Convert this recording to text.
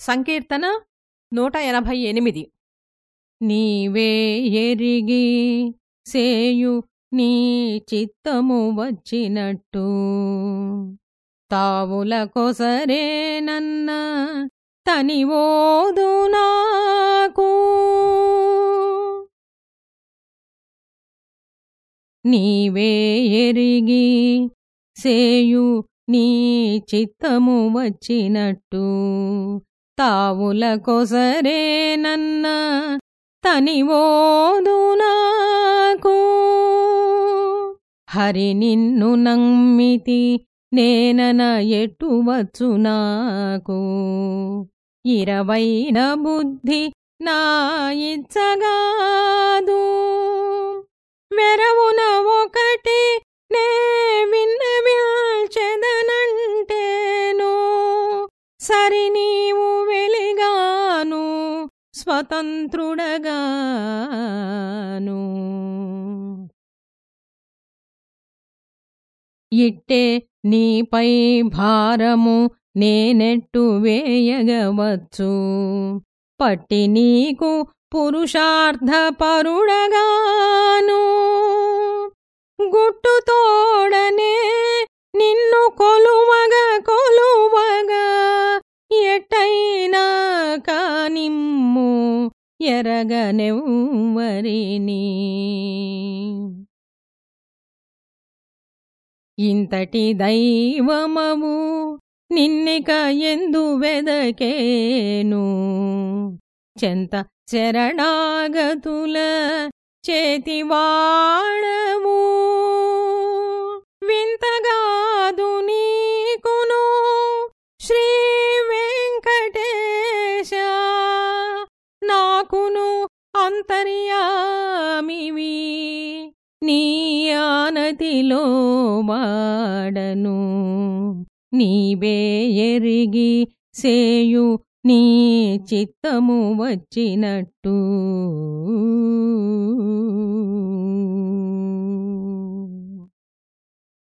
సంకీర్తన నూట ఎనభై ఎనిమిది. నీవే ఎరిగి సేయు నీ చిత్తము వచ్చినట్టు. తావుల తని తనివోదు నాకు. నీవే ఎరిగి సేయు నీ చిత్తము వచ్చినట్టు. తావుల కొసరేనన్న తనివోదు నాకు. హరి నిన్ను నమ్మితి నేనన ఎట్టువచ్చు నాకు. ఇరవైన బుద్ధి నా ఇచ్చగాదు. మెరవున ఒకటి నే విన్న విన్నవిల్చెదనంటేను సరి నీవు స్వతంత్రుడగాను. ఇట్టే నీపై భారము నేనెట్టు వేయగవచ్చు. పట్టి నీకు పురుషార్థపరుడగాను. నిమ్ము ఎరగనెవ్వరిని ఇంతటి దైవమవు నిన్నిక ఎందు వెదకేను. చెంత శరణాగతుల చేతివాడము నాకును అంతర్యామివి. నీ ఆనతిలో వాడను. నీవే ఎరిగి సేయు నీ చిత్తము వచ్చినట్టు.